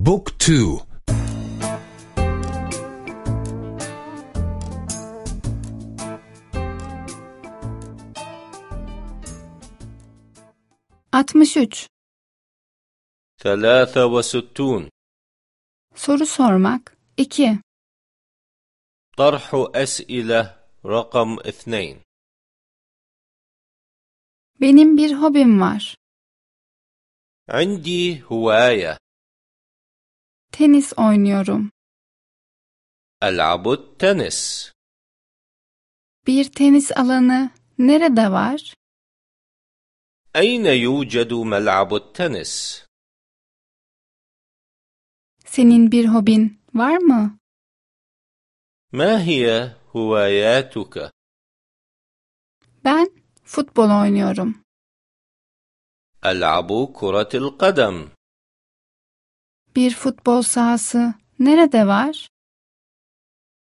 بوك تو Altmış üç. ثلاثة وستون Soru sormak. 2. طرح أسئلة رقم اثنين Benim bir hobim var. عندي هواية Tenis oynuyorum. ألعب التنس Bir tenis alanı nerede var? أين يوجد ملعب التنس؟ Senin bir hobin var mı? ما هي هواياتك؟ Ben futbol oynuyorum. ألعب كرة القدم Bir futbol sahası nerede var?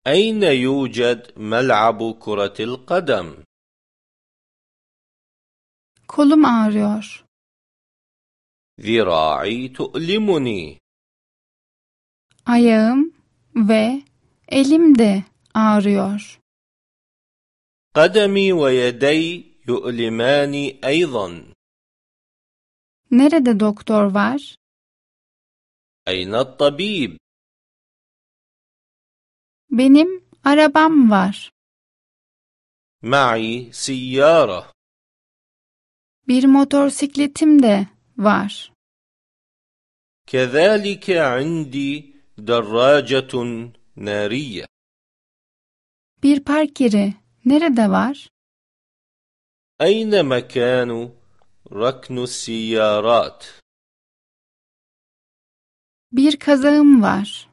أين يوجد ملعب كرة القدم؟ Kolum ağrıyor. ذراعي تؤلمني Ayağım ve elim de ağrıyor. قدمي ويدي يؤلماني أيضا Nerede doktor var? أين الطبيب؟ بنم أربام وار معي سيارة بير موتور سيكلتم ده وار كذلك عندي دراجة نارية بير باركيري نرده وار؟ أين مكان ركن السيارات؟ Bir kazağım var.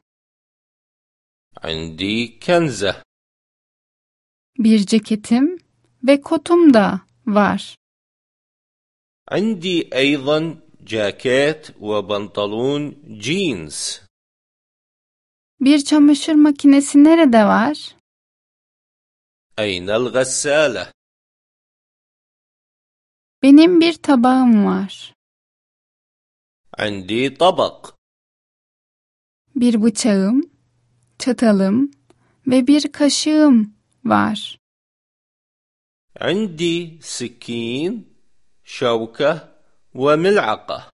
عندي كنزة Bir ceketim ve kotum da var. عندي أيضا جاكيت وبنطلون جينز Bir çamaşır makinesi nerede var? أين الغسالة؟ Benim bir tabağım var. عندي طبق Bir bıçağım, çatalım ve bir kaşığım var. عندي سكين شوكة وملعقة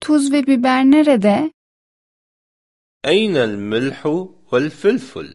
Tuz ve biber nerede? أين الملح والفلفل؟